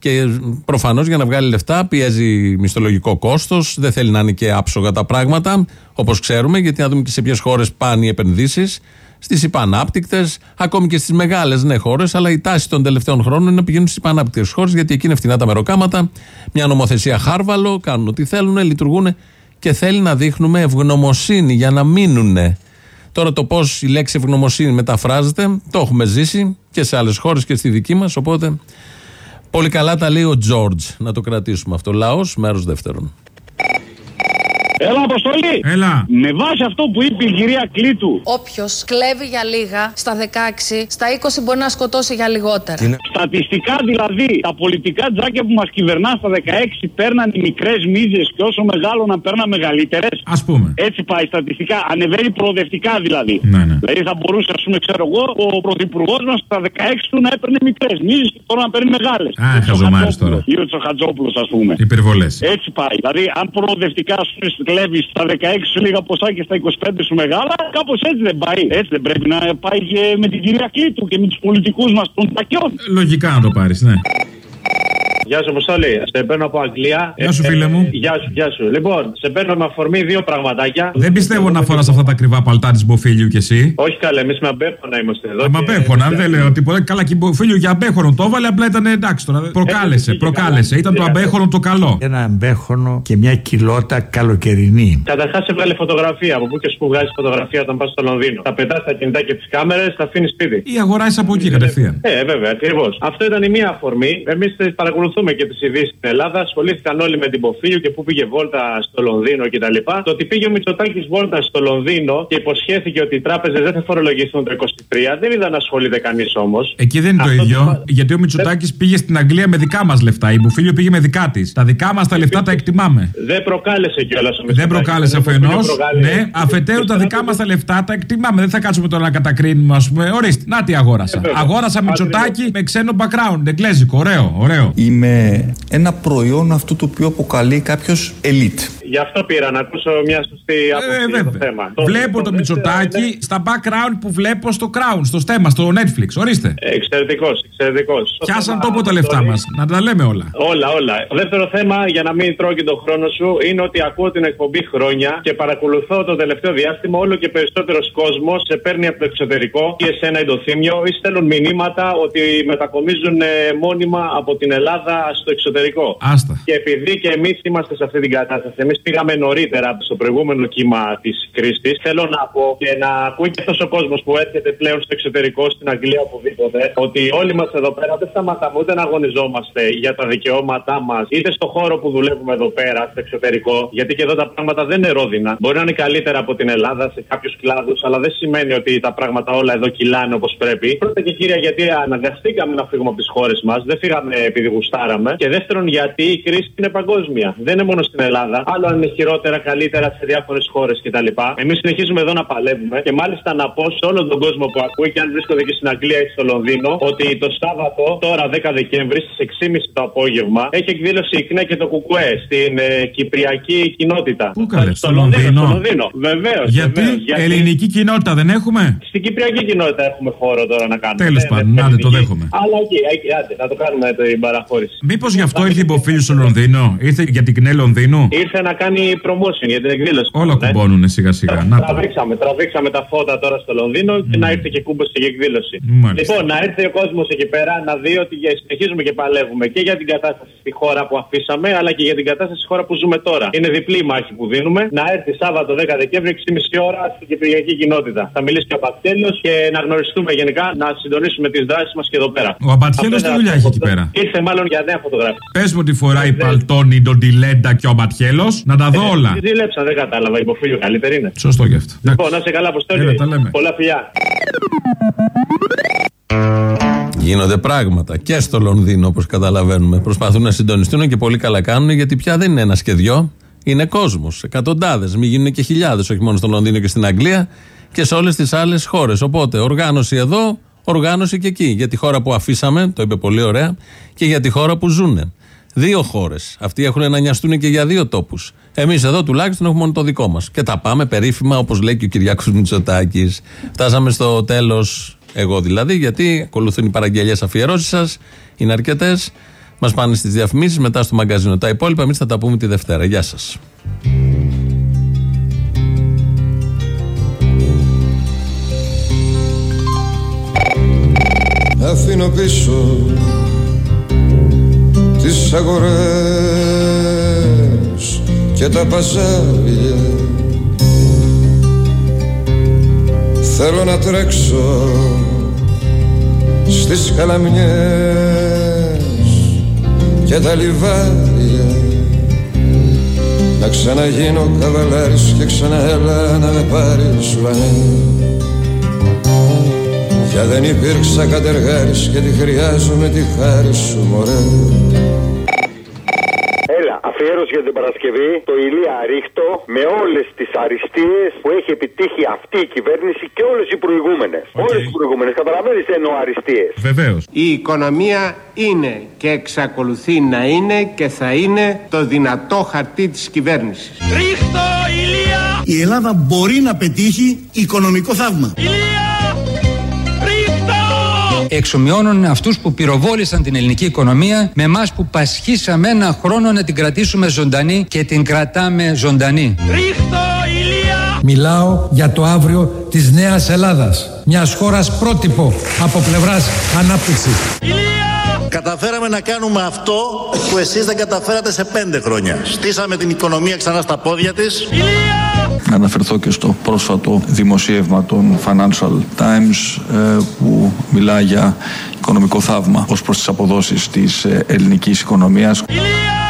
Και προφανώς για να βγάλει λεφτά πιέζει μισθολογικό κόστος, δεν θέλει να είναι και άψογα τα πράγματα, όπως ξέρουμε, γιατί να δούμε και σε ποιες χώρες πάνε οι επενδύσεις. Στις υπανάπτυκτες, ακόμη και στις μεγάλες ναι, χώρες, αλλά η τάση των τελευταίων χρόνων είναι να πηγαίνουν στις υπανάπτυκτες χώρες, γιατί εκεί είναι φτηνά τα μεροκάματα, μια νομοθεσία χάρβαλο, κάνουν ό,τι θέλουν, λειτουργούν και θέλει να δείχνουμε ευγνωμοσύνη για να μείνουν. Τώρα το πώς η λέξη ευγνωμοσύνη μεταφράζεται, το έχουμε ζήσει και σε άλλες χώρες και στη δική μας. Οπότε πολύ καλά τα λέει ο Τζόρτζ. Να το κρατήσουμε αυτό. Λαός, μέρος δεύτερον. Έλα, Αποστολή! Έλα. Με βάση αυτό που είπε η κυρία Κλήτου, Όποιος κλέβει για λίγα στα 16, στα 20 μπορεί να σκοτώσει για λιγότερα. στατιστικά δηλαδή, τα πολιτικά τζάκια που μας κυβερνά στα 16 παίρναν οι μικρές μίζες και όσο μεγάλο να παίρναν μεγαλύτερες. Α πούμε. Έτσι πάει στατιστικά. Ανεβαίνει προοδευτικά δηλαδή. Ναι, ναι. Δηλαδή θα μπορούσε, ας πούμε, ξέρω εγώ, ο πρωθυπουργός μας στα 16 του να έπαιρνε μικρές μίζες και τώρα να παίρνει μεγάλες. Α, χαζομάρες τώρα. Ή ο Τσοχατζόπουλο, ας πούμε. Υπερβολές. Έτσι πάει. Δηλαδή, αν προοδευτικά σου κλέβει στα 16 σου λίγα ποσά και στα 25 σου μεγάλα, κάπως έτσι δεν πάει. Έτσι δεν πρέπει να πάει και με την κυρία Κλήτου και με τους πολιτικούς μας των τακιών. Λογικά να το πάρεις, ναι. Γεια σου, Αποστόλη. Σε παίρνω από Αγγλία. Γεια σου, φίλε μου. Γεια σου, γεια σου. Λοιπόν, σε παίρνω με αφορμή δύο πραγματάκια. Δεν πιστεύω να φορά αυτά τα ακριβά παλτά τη Μποφίλιου κι εσύ. Όχι καλά, εμεί με αμπέχωνα είμαστε εδώ. Ε, Μα και- απέχωνα, δεν λέω τίποτα. Καλά, και η Μποφίλιου για αμπέχονο το έβαλε, απλά ήταν εντάξει τώρα. Προκάλεσε, προκάλεσε. Ήταν το αμπέχονο το καλό. Ένα αμπέχονο και μια κοιλότα καλοκαιρινή. Καταρχά, έβγαλε φωτογραφία. Από πού και σου βγάζει φωτογραφία όταν πα στο Λονδίνο. Τα πετά τα κινητά και τι κάμερε, τα αφήνει σπίτι. Ή αγοράζει από εκεί κατευθείαν. Ε, βέβαια, ακριβώ. Αυτό ήταν η μία αφορμή. Εμεί παρακολουθούμε και τις ειδήσεις στην Ελλάδα. Ασχολήθηκαν όλοι με την Ποφίλιο και πού πήγε βόλτα στο Λονδίνο κτλ. Το ότι πήγε ο Μητσοτάκης βόλτα στο Λονδίνο και υποσχέθηκε ότι οι τράπεζες δεν θα φορολογηθούν το 23, δεν είδα να ασχολείται κανείς όμως. Εκεί δεν είναι το Αυτό ίδιο. Γιατί ο Μητσοτάκης πήγε στην Αγγλία με δικά μας λεφτά. Η Μποφίλιο πήγε με δικά της. Τα δικά μας τα λεφτά τα εκτιμάμε. Δεν προκάλεσε κιόλας ο Δεν προκάλεσε Δεν αφενό. προκάλεσε. Ναι, αφετέρου τα δικά μας τα λεφτά τα εκτιμάμε. Δεν θα κάτσουμε τώρα να κατακρίνουμε, ας πούμε. Ορίστε, να τι αγόρασα. βέβαια. Αγόρασα Μητσοτάκη με ξένο background. Εγγλέζικο. Ωραίο, ωραίο. Είμαι ένα προϊόν αυτού του οποίο αποκαλεί κάποιος elite. Γι' αυτό πήρα να ακούσω μια σωστή άποψη για το θέμα. Το- Ε, Βλέπω το δεύτερο Μητσοτάκη είναι- στα background που βλέπω στο Crown, στο στέμα, στο Netflix. Ορίστε. Εξαιρετικός, εξαιρετικός. Πιάσαν τόπο τα λεφτά μας. Να τα λέμε όλα. Όλα, όλα. Το δεύτερο θέμα, για να μην τρώω και τον χρόνο σου, είναι ότι ακούω την εκπομπή χρόνια και παρακολουθώ το τελευταίο διάστημα όλο και περισσότερος κόσμος σε παίρνει από το εξωτερικό και σε ένα ενδοθύμιο ή στέλνουν μηνύματα ότι μετακομίζουν ε, μόνιμα από την Ελλάδα στο εξωτερικό. Άστα. Και επειδή και εμείς είμαστε σε αυτή την κατάσταση, εμείς πήγαμε νωρίτερα στο προηγούμενο κύμα της κρίση, θέλω να πω και να ακούει και αυτός ο κόσμος που έρχεται πλέον στο εξωτερικό, στην Αγγλία, οπουδήποτε, ότι όλοι μας εδώ πέρα δεν σταματάμε ούτε να αγωνιζόμαστε για τα δικαιώματά μας, είτε στο χώρο που δουλεύουμε εδώ πέρα, στο εξωτερικό, γιατί και εδώ τα πράγματα δεν είναι ρόδινα. Μπορεί να είναι καλύτερα από την Ελλάδα σε κάποιους κλάδους, αλλά δεν σημαίνει ότι τα πράγματα όλα εδώ κυλάνε όπως πρέπει. Πρώτα και κύρια, γιατί αναγκαστήκαμε να φύγουμε από τις χώρες μας, δεν φύγαμε επειδή γουστάραμε πάραμε. Και δεύτερον, γιατί η κρίση είναι παγκόσμια. Δεν είναι μόνο στην Ελλάδα. Άλλο αν είναι χειρότερα, καλύτερα σε διάφορες χώρες κτλ. Εμείς συνεχίζουμε εδώ να παλεύουμε και μάλιστα να πω σε όλο τον κόσμο που ακούει και αν βρίσκονται και στην Αγγλία ή στο Λονδίνο ότι το Σάββατο, τώρα 10 Δεκέμβρη στις 6.30 το απόγευμα, έχει εκδήλωση η ΚΝΕ και το ΚΚΕ στην ε, Κυπριακή κοινότητα. Πού καλές, στο Στο Λονδίνο. Λονδίνο. Βεβαίως. Γιατί ελληνική κοινότητα δεν έχουμε; Στην Κυπριακή κοινότητα έχουμε χώρο τώρα να κάνουμε. Τέλος Ναι, πάντων, ναι, άντε το ελληνική. δέχομαι. Αλλά εκεί, εκεί, άντε, να το κάνουμε την παραχώρηση. Μήπως γι' αυτό ήρθε υποφίλιο στο Λονδίνο, ήρθε για την ΚΝΕ Λονδίνου; Ήρθε να κάνει promotion για την εκδήλωση. Όλα Ναι. κουμπώνουνε σιγά σιγά. Να το. Τραβήξαμε, τραβήξαμε τα φώτα τώρα στο Λονδίνο και να έρθει και κούμπος στην εκδήλωση. Μάλιστα. Λοιπόν, να έρθει ο κόσμος εκεί πέρα να δει ότι για- συνεχίζουμε και παλεύουμε και για την κατάσταση στη χώρα που αφήσαμε, αλλά και για την κατάσταση στη χώρα που ζούμε τώρα. Είναι διπλή η μάχη που δίνουμε. Να έρθει Σάββατο 10 Δεκέμβρη, 6.30 ώρα στην Κυπριακή κοινότητα. Θα μιλήσει και ο Παπτέλο και να γνωριστούμε γενικά, να συντονίσουμε τις δράσεις μας και εδώ πέρα. Ο Αμπατιέλος Αυτό τι είναι δουλειά έχει εκεί αυτό. πέρα; Ήρθε μάλλον για νέα φωτογραφία. Πες μου ότι φοράει παλτόνι, τον Τιλέντα και ο Μπατιέλο, να τα δω όλα. Τι ζήλεψα, δεν κατάλαβα. Υποφίλιο καλύτερη είναι. Σωστό γι' αυτό. Λοιπόν, να σε καλά, Αποστόλη. Έλα, τα λέμε. Πολλά φιλιά. Γίνονται πράγματα και στο Λονδίνο όπως καταλαβαίνουμε. Προσπαθούν να συντονιστούν και πολύ καλά κάνουν γιατί πια δεν είναι ένα και δυο. Είναι κόσμος. Εκατοντάδες. Μην γίνουν και χιλιάδες, όχι μόνο στο Λονδίνο και στην Αγγλία και σε όλες τις άλλες χώρες. Οπότε οργάνωση εδώ, οργάνωση και εκεί. Για τη χώρα που αφήσαμε, το είπε πολύ ωραία, και για τη χώρα που ζουνε. Δύο χώρες. Αυτοί έχουν να νοιαστούν και για δύο τόπους. Εμείς εδώ τουλάχιστον έχουμε μόνο το δικό μας. Και τα πάμε περίφημα, όπως λέει και ο Κυριάκος Μητσοτάκης. Φτάσαμε στο τέλος, εγώ δηλαδή, γιατί ακολουθούν οι παραγγελίες αφιερώσεις σας. Είναι αρκετές. Μας πάνε στις διαφημίσεις, μετά στο μαγκαζίνο. Τα υπόλοιπα εμείς θα τα πούμε τη Δευτέρα. Γεια σας. Αφήνω πίσω τις αγορές και τα παζάρια. Θέλω να τρέξω στις καλαμιές και τα λιβάρια να ξαναγίνω καβαλάρης και ξαναέλα να με πάρεις ουρανέ για δεν υπήρξα κατεργάρης και τη χρειάζομαι τη χάρη σου μωρέ Έλα, αφιέρωση για την Παρασκευή το Ηλία Ρίχτο με όλες τις αριστείες που έχει επιτύχει αυτή η κυβέρνηση και όλες οι προηγούμενες. Όλες οι προηγούμενες. Καταλαβαίνεις τι εννοώ αριστείες. Βεβαίως. Η οικονομία είναι και εξακολουθεί να είναι και θα είναι το δυνατό χαρτί της κυβέρνησης. Ρίχτω ηλία! Η Ελλάδα μπορεί να πετύχει οικονομικό θαύμα. Εξομοιώνουν αυτούς που πυροβόλησαν την ελληνική οικονομία με εμάς που πασχίσαμε ένα χρόνο να την κρατήσουμε ζωντανή και την κρατάμε ζωντανή. Ρίχτω ηλία! Μιλάω για το αύριο της νέας Ελλάδας. Μιας χώρας πρότυπο από πλευράς ανάπτυξης. Καταφέραμε να κάνουμε αυτό που εσείς δεν καταφέρατε σε πέντε χρόνια. Στήσαμε την οικονομία ξανά στα πόδια της. Να αναφερθώ και στο πρόσφατο δημοσίευμα των Financial Times ε, που μιλά για οικονομικό θαύμα ως προς τις αποδόσεις της ε, ελληνικής οικονομίας. Εμεί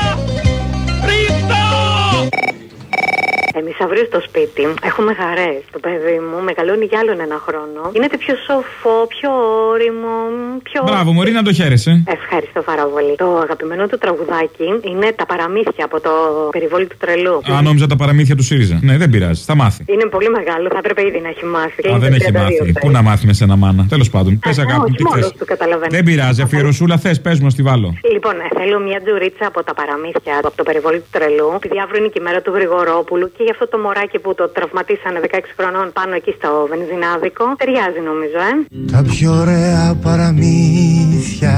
αύριο στο σπίτι έχουμε χαρέ. Το παιδί μου μεγαλώνει για άλλον ένα χρόνο. Γίνεται πιο σοφό, πιο όριμο, πιο. Μπράβο, Μωρή, να το χαίρεσαι. Ευχαριστώ πάρα πολύ. Το αγαπημένο του τραγουδάκι είναι τα παραμύθια από το περιβόλι του τρελού. Α, νόμιζα τα παραμύθια του ΣΥΡΙΖΑ. Ναι, δεν πειράζει, θα μάθει. Είναι πολύ μεγάλο, θα έπρεπε ήδη να έχει μάθει. Α, δεν έχει μάθει. Πού να μάθει με σένα μάνα. Τέλος πάντων, πες αγάπη, όχι τι μόνος θες. του καταλαβαίνω. Δεν πειράζει, αφιερωσούλα θες, πες μου να στη βάλω. Λοιπόν, ε, θέλω μια τζουρίτσα από τα παραμύθια από το περιβόλι του τρελού. Επειδή αύριο είναι και η μέρα του Γρηγορόπουλου και γι' αυτό το μωράκι που το τραυματίσανε 16 χρονών πάνω εκεί στο βενζινάδικο. Ταιριάζει νομίζω, ε. Τα πιο ωραία παραμύθια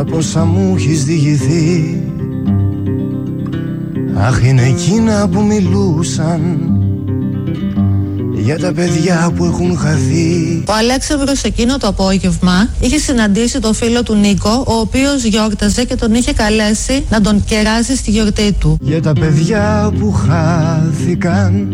από όσα μου έχεις διηγηθεί Αχ είναι εκείνα που μιλούσαν για τα παιδιά που έχουν χαθεί. Ο Αλέξανδρος εκείνο το απόγευμα είχε συναντήσει το φίλο του Νίκο, ο οποίος γιόρταζε και τον είχε καλέσει να τον κεράσει στη γιορτή του. Για τα παιδιά που χάθηκαν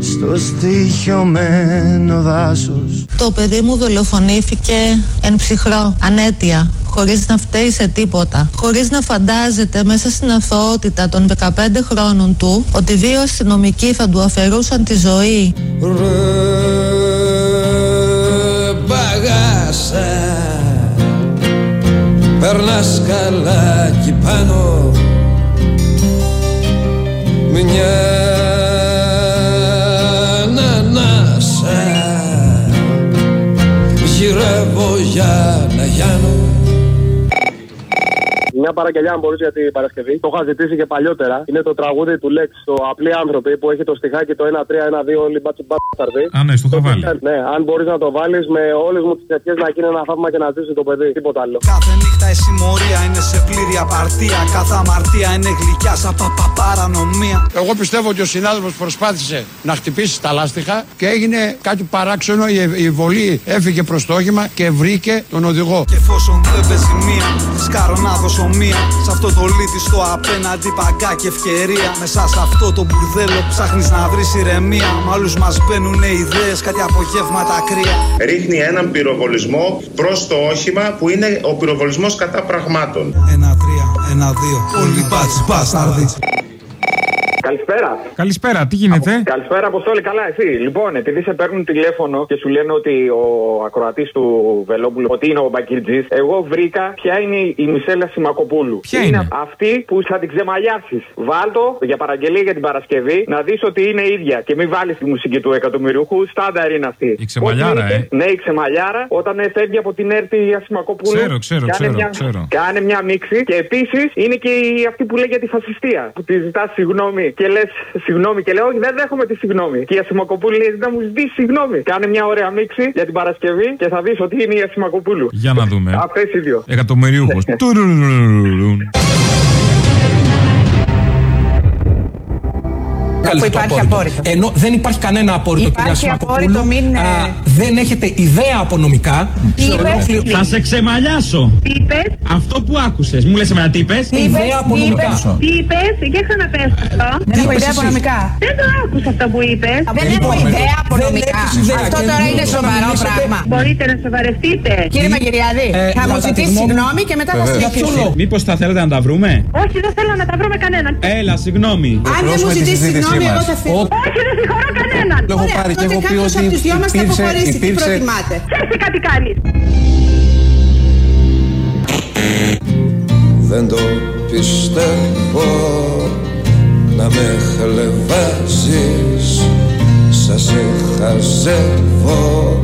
στο στοιχειωμένο δάσος. Το παιδί μου δολοφονήθηκε εν ψυχρό, ανέτεια, χωρίς να φταίει σε τίποτα. Χωρίς να φαντάζεται μέσα στην αθωότητα των 15 χρόνων του ότι δύο αστυνομικοί θα του αφαιρούσαν τη ζωή. Ρε μπαγάσα Περνάς καλά εκεί πάνω Μια ανάσα Γυρεύω για να γιάνω Μια παραγγελιά, αν μπορούσε για την Παρασκευή. Το είχα ζητήσει και παλιότερα. Είναι το τραγούδι του Lex, το Απλοί άνθρωποι που έχει το στιχάκι το 1-3-1-2 όλοι μπάτσι μπάτσαρδι. Α, ναι, στο θα βάλει. Ναι, αν μπορείς να το βάλεις με όλες μου τις ευχές να γίνει ένα θαύμα και να ζήσει το παιδί. Τίποτα άλλο. Κάθε νύχτα η συμμορία είναι σε πλήρη απαρτία. Κάθε αμαρτία είναι γλυκιά σαν παπα παρανομία. Εγώ πιστεύω ότι ο συνάδελφος προσπάθησε να χτυπήσει τα λάστιχα και έγινε κάτι παράξενο. Η, η βολή έφυγε προς το όχημα και βρήκε τον οδηγό. Και εφόσον δεν παίζει μία, σκάρω να δώσω μία. Σε αυτό το λίτιστο απέναντι παγκά και ευκαιρία. Μέσα σε αυτό το μπουρδέλο ψάχνεις να βρεις ηρεμία. Μ' άλλου μας μπαίνουν ιδέες, κάτι απογεύματα κρύα. ρίχνει έναν πυροβολισμό προς το όχημα που είναι ο πυροβολισμός κατά πραγμάτων. Ένα, τρία, ένα, δύο. Όλοι μπάτσι μπάσταρδι. Καλησπέρα. Καλησπέρα, τι γίνεται; Καλησπέρα, Αποστόλη, καλά, εσύ. Λοιπόν, επειδή σε παίρνουν τηλέφωνο και σου λένε ότι ο ακροατής του Βελόπουλου ότι είναι ο Μπακυρτζής, εγώ βρήκα ποια είναι η Μισέλα Σιμακοπούλου. Ποια είναι; αυτή που θα την ξεμαλιάσεις. Βάλτο για παραγγελία για την Παρασκευή να δεις ότι είναι ίδια και μην βάλεις τη μουσική του εκατομμυριούχου. Στάνταρ είναι αυτή. Η ξεμαλιάρα, Πώς είναι; ε. Ναι, η ξεμαλιάρα όταν ε, φεύγει από την έρτη η Ασημακοπούλου. Ξέρω, ξέρω, κάνε ξέρω, μια, ξέρω. Κάνε μια μίξη και επίσης είναι και η, αυτή που λέει για τη φασιστία. Που τη ζητάς συγγνώμη και λες συγγνώμη και λέω Όχι, δεν δέχομαι τη συγγνώμη. Και η Ασημακοπούλου λέει να μου ζητήσεις συγγνώμη. Κάνε μια ωραία μίξη για την Παρασκευή και θα δεις ότι είναι η Ασημακοπούλου. Για να δούμε. Αυτές οι δύο. Εκατομμυριούχο. Που υπάρχει απόρριτο. Ενώ δεν υπάρχει κανένα απόρριτο, κυρία Υπάρχει Σιμακοπούλου. απόρριτο, μην, ε, Α, δεν έχετε ιδέα από νομικά. Τι Σε είπες; ολόκληρο- Θα σε ξεμαλιάσω. Τι είπες; Αυτό που άκουσες. Μου λες εμένα τι είπες. Τι είπες; Τι είπες; Τι είπες; Για ξαναπες αυτό. Δεν έχω ιδέα από νομικά. Δεν το άκουσα αυτό που είπες. Δεν Λοιπόν, έχω ιδέα από δεν νομικά. έχεις ιδέα Αυτό και τώρα δεν είναι μπορείτε να σοβαρό μιλήσετε. πράγμα. Μπορείτε να σοβαρευτείτε. Κύριε Μαγειριάδη, Ε, θα μου κατά τη ζητήσεις γνώμη- συγγνώμη και μετά θα Βεβαίως. Για ποιο συνεχίσει. λόγο; Μήπως θα θέλετε να τα βρούμε; Όχι, δεν θέλω να τα βρούμε κανέναν. Έλα, συγγνώμη. Αν δεν μου ζητήσεις συγγνώμη, εγώ θα φύγω. Όχι, δεν συγχωρώ κανέναν. Έχω Ωραία, πάρει και τότε έχω πει κάποιος ότι από τους δυο μας θα υπήρξε- αποχωρήσει. Τι υπήρξε- προτιμάτε; Ξέρετε κάτι κάνεις. Δεν το πιστεύω να με χλεβάζεις Σας σε χαζεύω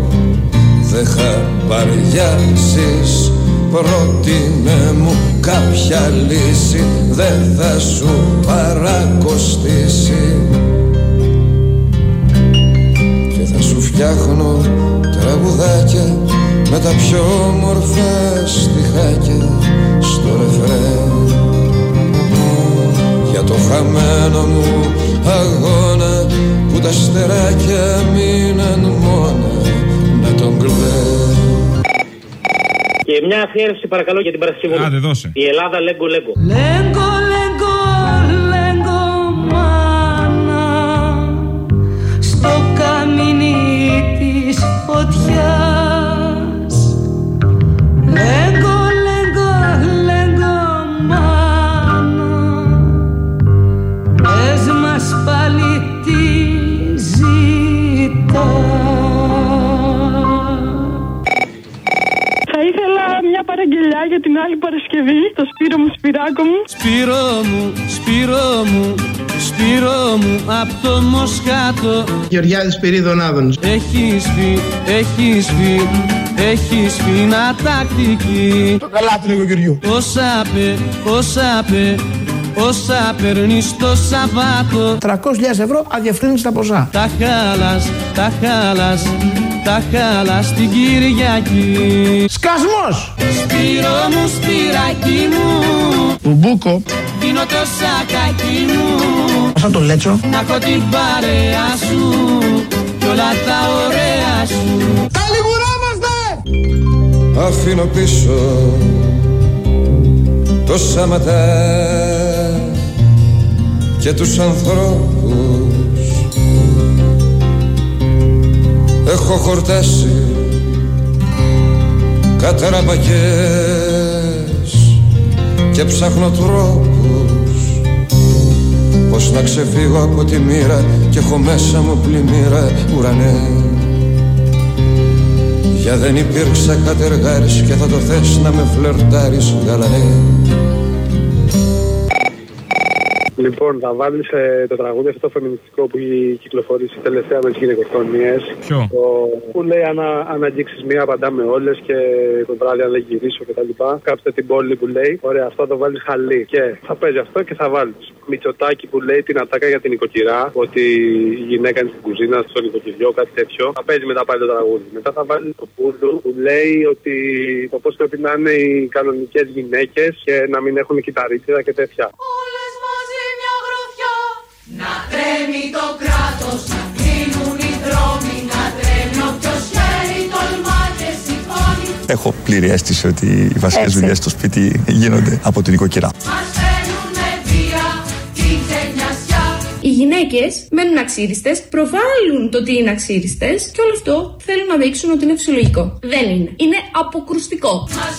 Δεν χαπαριάζεις Πρότεινε μου κάποια λύση Δεν θα σου παρακοστήσει. Και θα σου φτιάχνω τραγουδάκια Με τα πιο όμορφα στιχάκια Στο ρεφρέν. Για το χαμένο μου αγώνα Που τα στεράκια μείναν μόνα Να τον κλαίω Και μια αφιέρωση παρακαλώ για την Παρασκευή. Άντε, δώσε. Η Ελλάδα λέγκο λέγκο. Λέγκο, λέγκο, λέγκο, για την άλλη Παρασκευή, το Σπύρο μου, Σπυράκο μου. Σπύρο μου, Σπύρο μου, Σπύρο μου απ' το Μοσχάτο Γεωργιάδης Πυρίδων Άδωνης. Έχει σφει, έχει σφει, έχει σφει να τακτική Το καλάθι λίγο Γεωργιού. Όσα πε, όσα πε, όσα παίρνεις το Σαββάτο 300.000 ευρώ αδιαφρύνεις τα ποσά. Τα χάλας, τα χάλας, τα χάλας την Κυριακή Σκασμός! Σπύρο μου, Σπυράκι μου Μπουμπούκο. Δίνω το σακάκι μου Σαν το λέτσο. Να έχω την παρέα σου Κι όλα τα ωραία σου Τα λιγουράμαστε! Αφήνω πίσω το σαματά και τους ανθρώπους Έχω χορτάσει καταραμπακές και ψάχνω τρόπους πως να ξεφύγω από τη μοίρα και έχω μέσα μου πλημμύρα ουρανέ. Για δεν υπήρξα κατεργάρης και θα το θες να με φλερτάρεις γαλανέ Λοιπόν, θα βάλει ε, το τραγούδι αυτό το φεμινιστικό που έχει κυκλοφορήσει τελευταία με τις γυναικοκτονίες. Ποιο; Που λέει αν, αν αγγίξει μία, απαντάμε όλες και το βράδυ αν λέει γυρίσω κτλ. Κάψτε την πόλη που λέει. Ωραία, αυτό το βάλεις χαλί. Και θα παίζει αυτό και θα βάλεις. Μητσοτάκι που λέει την ατάκα για την οικοκυρά. Ότι η γυναίκα είναι στην κουζίνα, στο νοικοκυριό, κάτι τέτοιο. Θα παίζει μετά πάλι το τραγούδι. Μετά θα βάλει το πούλου που λέει ότι το πώς πρέπει να είναι οι κανονικές γυναίκες και να μην έχουν κυταρίτιδα και τέτοια. Να τρέμει το κράτος, να κλείνουν οι δρόμοι, να τρέμει όποιος χέρι τολμά και σηκώνει. Έχω πλήρη αίσθηση ότι οι βασικές δουλειές στο σπίτι γίνονται από την οικοκυρά. Μας φαίνουνε βία, την ξενιασιά. Οι γυναίκες μένουν αξίριστες, προβάλλουν το ότι είναι αξίριστες και όλο αυτό θέλουν να δείξουν ότι είναι φυσιολογικό. Δεν είναι. Είναι αποκρουστικό. Μας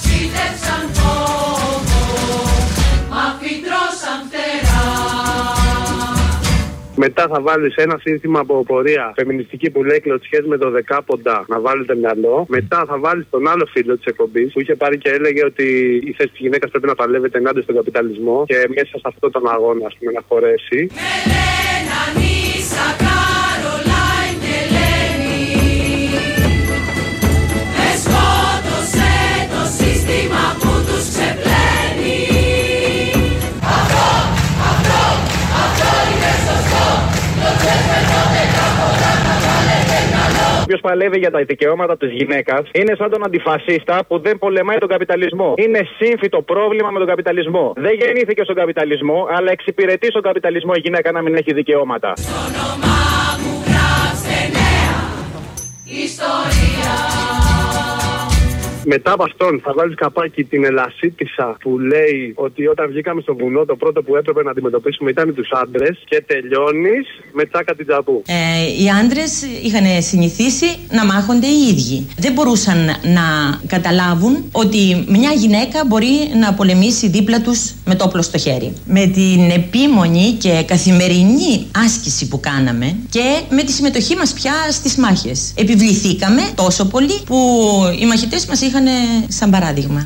Μετά θα βάλεις ένα σύνθημα από πορεία φεμινιστική που λέει κλωτσιές με το δεκάποντα να βάλετε μυαλό. Μετά θα βάλεις τον άλλο φίλο της εκπομπής που είχε πάρει και έλεγε ότι η θέση της γυναίκας πρέπει να παλεύεται ενάντια στον καπιταλισμό και μέσα σε αυτόν τον αγώνα, ας πούμε, να χωρέσει. Μελένα, Νίσα, Καρολάιν και Ελένη. Με σκότωσε το σύστημα που τους ξεπλένει. Όποιο παλεύει για τα δικαιώματα της γυναίκας είναι σαν τον αντιφασίστα που δεν πολεμάει τον καπιταλισμό. Είναι σύμφυτο πρόβλημα με τον καπιταλισμό. Δεν γεννήθηκε στον καπιταλισμό, αλλά εξυπηρετεί στον καπιταλισμό η γυναίκα να μην έχει δικαιώματα. Το όνομά μου γράψτε νέα ιστορία. Μετά από αυτόν θα βάλεις καπάκι την Ελασίτισα που λέει ότι όταν βγήκαμε στο βουνό το πρώτο που έπρεπε να αντιμετωπίσουμε ήταν τους άντρες και τελειώνεις με τσάκα την τζαπού. Ε, οι άντρες είχαν συνηθίσει να μάχονται οι ίδιοι. Δεν μπορούσαν να καταλάβουν ότι μια γυναίκα μπορεί να πολεμήσει δίπλα τους με το όπλο στο χέρι. Με την επίμονη και καθημερινή άσκηση που κάναμε και με τη συμμετοχή μας πια στις μάχες. Επιβληθήκαμε τόσο πολύ που οι μαχητές μας είχαν σαν παράδειγμα.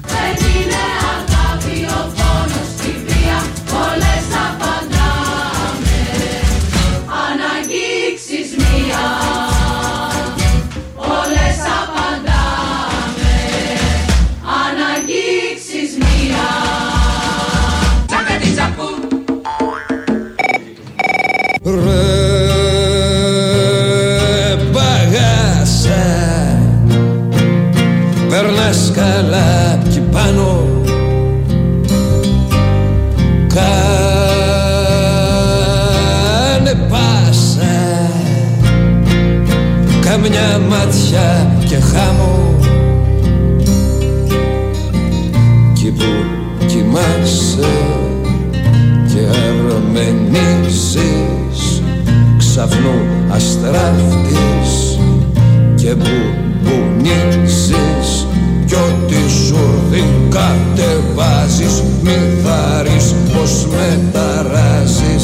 Ξαφνού αστράφτης και μπουμπουνίζεις κι ό,τι σου δει κατεβάζεις μη θάρεις πως μεταράζεις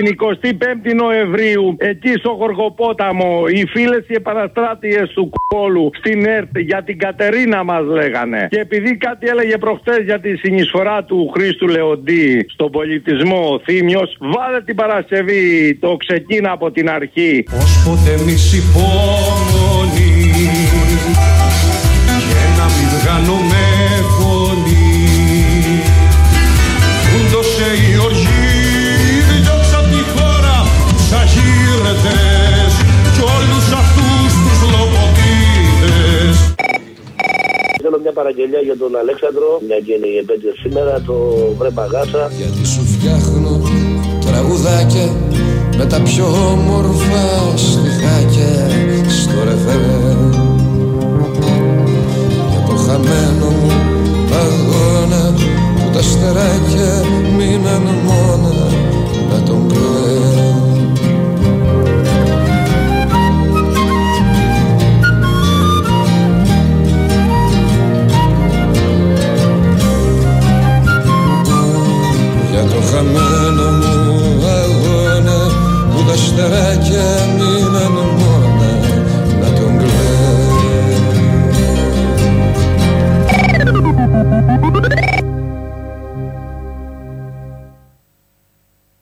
Την 25η Νοεμβρίου, εκεί στο Γοργοπόταμο, οι φίλες οι επαναστράτειες του κόλου στην ΕΡΤ για την Κατερίνα μας λέγανε. Και επειδή κάτι έλεγε προχτές για τη συνεισφορά του Χρήστου Λεοντή στον πολιτισμό ο Θήμιος, βάλε την Παρασκευή το ξεκίνα από την αρχή. Πως ποτέ μη υπομονή μια παραγγελία για τον Αλέξανδρο, μια και είναι η επέτειος σήμερα, το βρε παγάσα. Γιατί σου φτιάχνω τραγουδάκια με τα πιο όμορφα στιχάκια στο ρεφέ. Για το χαμένο μου παγώνα που τα στεράκια μείναν μόνα منم اغانه بودش درکم من مانه نتونگره